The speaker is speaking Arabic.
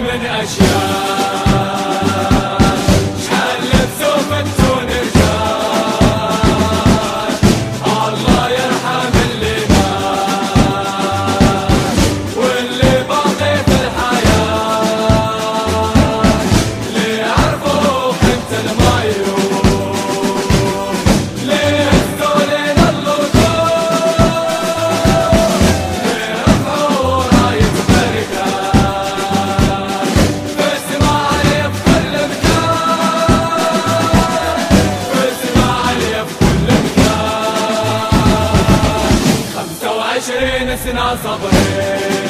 من أشياء. عشرين سنة صبرين